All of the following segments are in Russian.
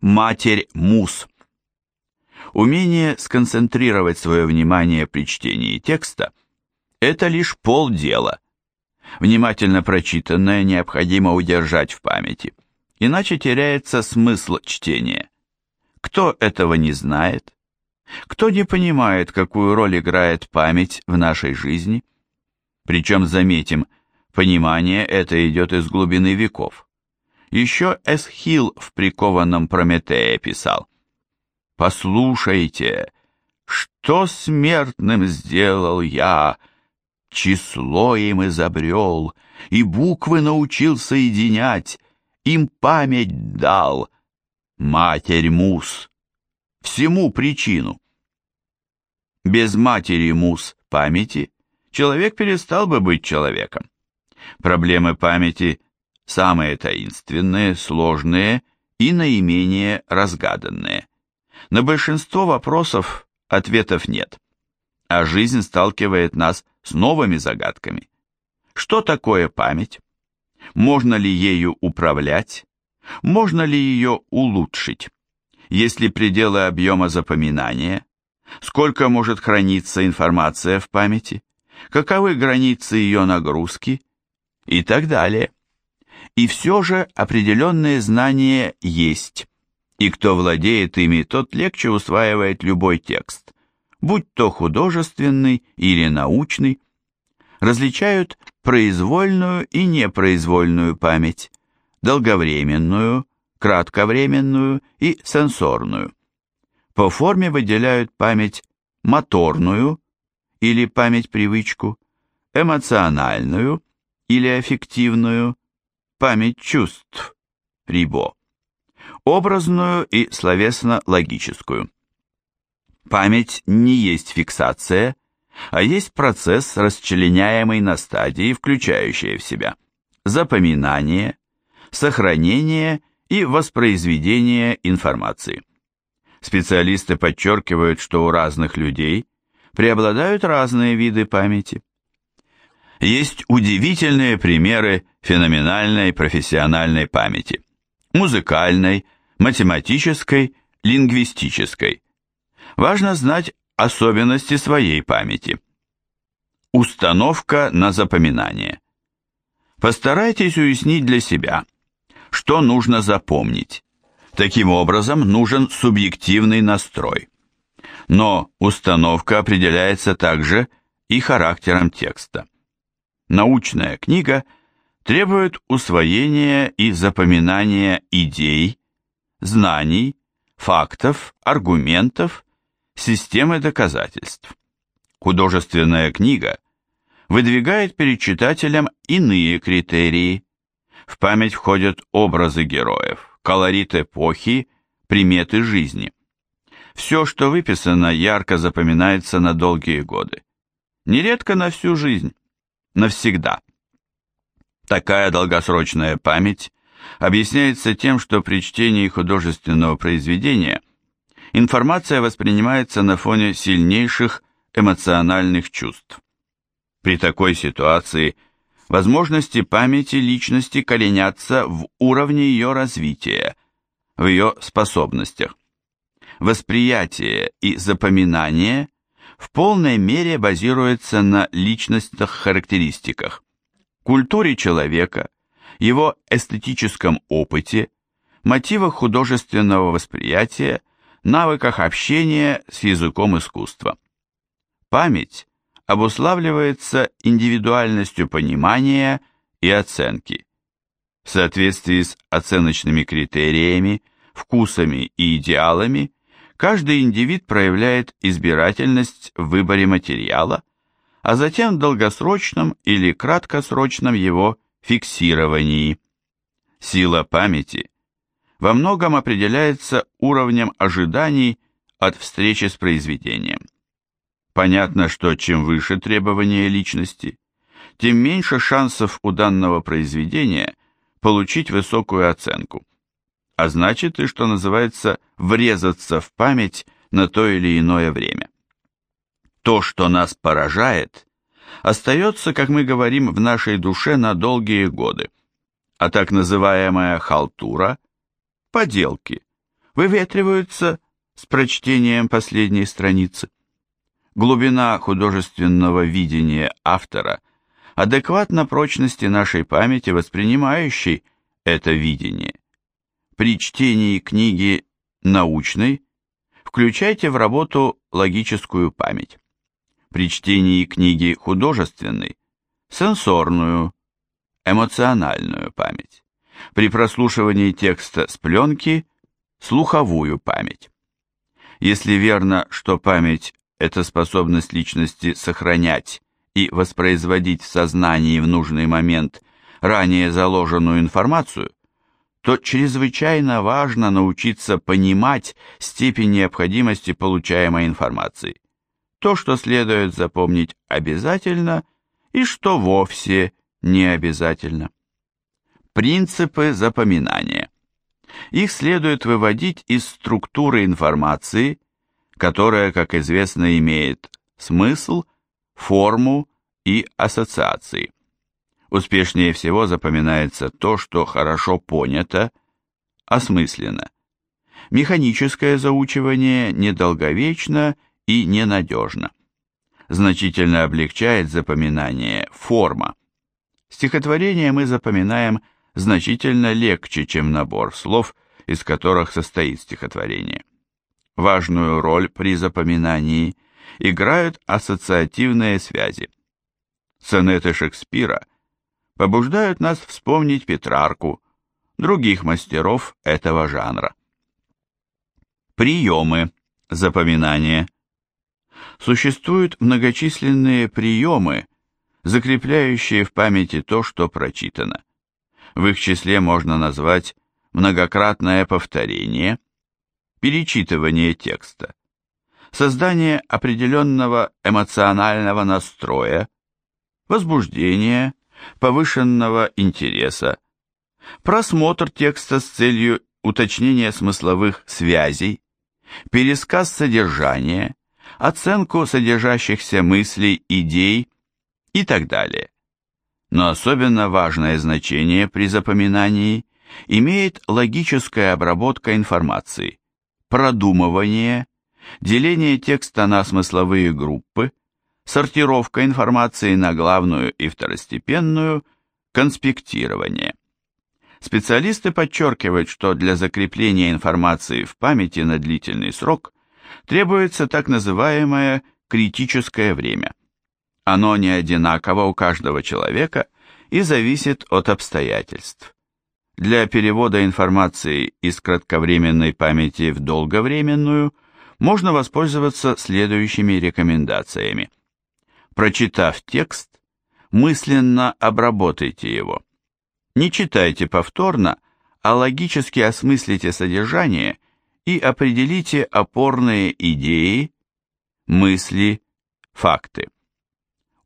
Матерь Мус. Умение сконцентрировать свое внимание при чтении текста – это лишь полдела. Внимательно прочитанное необходимо удержать в памяти, иначе теряется смысл чтения. Кто этого не знает? Кто не понимает, какую роль играет память в нашей жизни? Причем, заметим, понимание это идет из глубины веков. Еще Эсхил в прикованном Прометее писал «Послушайте, что смертным сделал я, число им изобрел, и буквы научил соединять, им память дал, матерь Мус, всему причину». Без матери Мус памяти человек перестал бы быть человеком. Проблемы памяти – самые таинственные, сложные и наименее разгаданные. На большинство вопросов ответов нет, а жизнь сталкивает нас с новыми загадками. Что такое память? Можно ли ею управлять? Можно ли ее улучшить? Есть ли пределы объема запоминания? Сколько может храниться информация в памяти? Каковы границы ее нагрузки? И так далее. И все же определенные знания есть, и кто владеет ими, тот легче усваивает любой текст, будь то художественный или научный. Различают произвольную и непроизвольную память, долговременную, кратковременную и сенсорную. По форме выделяют память моторную или память-привычку, эмоциональную или аффективную, память чувств, Рибо, образную и словесно-логическую. Память не есть фиксация, а есть процесс, расчленяемый на стадии, включающие в себя запоминание, сохранение и воспроизведение информации. Специалисты подчеркивают, что у разных людей преобладают разные виды памяти. Есть удивительные примеры феноменальной профессиональной памяти. Музыкальной, математической, лингвистической. Важно знать особенности своей памяти. Установка на запоминание. Постарайтесь уяснить для себя, что нужно запомнить. Таким образом, нужен субъективный настрой. Но установка определяется также и характером текста. Научная книга требует усвоения и запоминания идей, знаний, фактов, аргументов, системы доказательств. Художественная книга выдвигает перед читателем иные критерии. В память входят образы героев, колорит эпохи, приметы жизни. Все, что выписано, ярко запоминается на долгие годы. Нередко на всю жизнь навсегда. Такая долгосрочная память объясняется тем, что при чтении художественного произведения информация воспринимается на фоне сильнейших эмоциональных чувств. При такой ситуации возможности памяти личности коренятся в уровне ее развития, в ее способностях. Восприятие и запоминание в полной мере базируется на личностных характеристиках, культуре человека, его эстетическом опыте, мотивах художественного восприятия, навыках общения с языком искусства. Память обуславливается индивидуальностью понимания и оценки. В соответствии с оценочными критериями, вкусами и идеалами Каждый индивид проявляет избирательность в выборе материала, а затем в долгосрочном или краткосрочном его фиксировании. Сила памяти во многом определяется уровнем ожиданий от встречи с произведением. Понятно, что чем выше требования личности, тем меньше шансов у данного произведения получить высокую оценку а значит и, что называется, врезаться в память на то или иное время. То, что нас поражает, остается, как мы говорим, в нашей душе на долгие годы, а так называемая халтура, поделки, выветриваются с прочтением последней страницы. Глубина художественного видения автора адекватна прочности нашей памяти, воспринимающей это видение. При чтении книги научной включайте в работу логическую память. При чтении книги художественной – сенсорную, эмоциональную память. При прослушивании текста с пленки – слуховую память. Если верно, что память – это способность личности сохранять и воспроизводить в сознании в нужный момент ранее заложенную информацию, то чрезвычайно важно научиться понимать степень необходимости получаемой информации, то, что следует запомнить обязательно и что вовсе не обязательно. Принципы запоминания. Их следует выводить из структуры информации, которая, как известно, имеет смысл, форму и ассоциации. Успешнее всего запоминается то, что хорошо понято, осмысленно. Механическое заучивание недолговечно и ненадежно. Значительно облегчает запоминание форма. Стихотворение мы запоминаем значительно легче, чем набор слов, из которых состоит стихотворение. Важную роль при запоминании играют ассоциативные связи. Сонеты Шекспира – побуждают нас вспомнить Петрарку, других мастеров этого жанра. Приемы запоминания. Существуют многочисленные приемы, закрепляющие в памяти то, что прочитано. В их числе можно назвать многократное повторение, перечитывание текста, создание определенного эмоционального настроя, возбуждение, повышенного интереса, просмотр текста с целью уточнения смысловых связей, пересказ содержания, оценку содержащихся мыслей, идей и так далее. Но особенно важное значение при запоминании имеет логическая обработка информации, продумывание, деление текста на смысловые группы, сортировка информации на главную и второстепенную, конспектирование. Специалисты подчеркивают, что для закрепления информации в памяти на длительный срок требуется так называемое критическое время. Оно не одинаково у каждого человека и зависит от обстоятельств. Для перевода информации из кратковременной памяти в долговременную можно воспользоваться следующими рекомендациями. Прочитав текст, мысленно обработайте его. Не читайте повторно, а логически осмыслите содержание и определите опорные идеи, мысли, факты.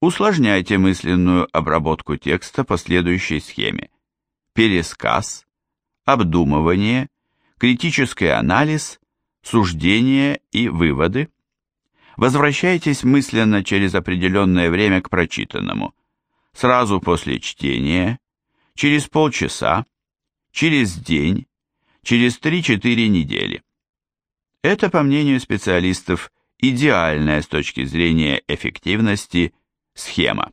Усложняйте мысленную обработку текста по следующей схеме. Пересказ, обдумывание, критический анализ, суждение и выводы – Возвращайтесь мысленно через определенное время к прочитанному. Сразу после чтения, через полчаса, через день, через 3-4 недели. Это, по мнению специалистов, идеальная с точки зрения эффективности схема.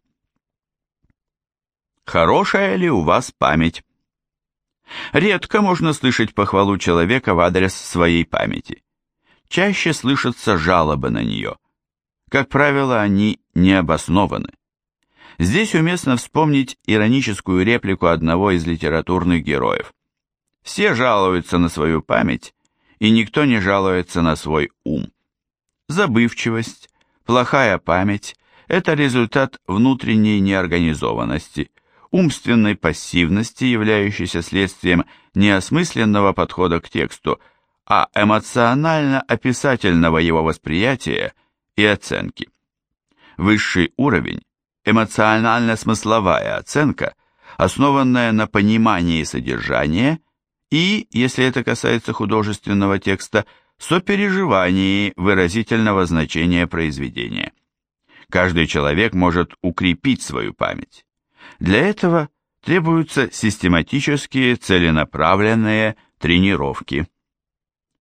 Хорошая ли у вас память? Редко можно слышать похвалу человека в адрес своей памяти чаще слышатся жалобы на нее. Как правило, они не обоснованы. Здесь уместно вспомнить ироническую реплику одного из литературных героев. Все жалуются на свою память, и никто не жалуется на свой ум. Забывчивость, плохая память – это результат внутренней неорганизованности, умственной пассивности, являющейся следствием неосмысленного подхода к тексту – а эмоционально-описательного его восприятия и оценки. Высший уровень – эмоционально-смысловая оценка, основанная на понимании содержания и, если это касается художественного текста, сопереживании выразительного значения произведения. Каждый человек может укрепить свою память. Для этого требуются систематические целенаправленные тренировки.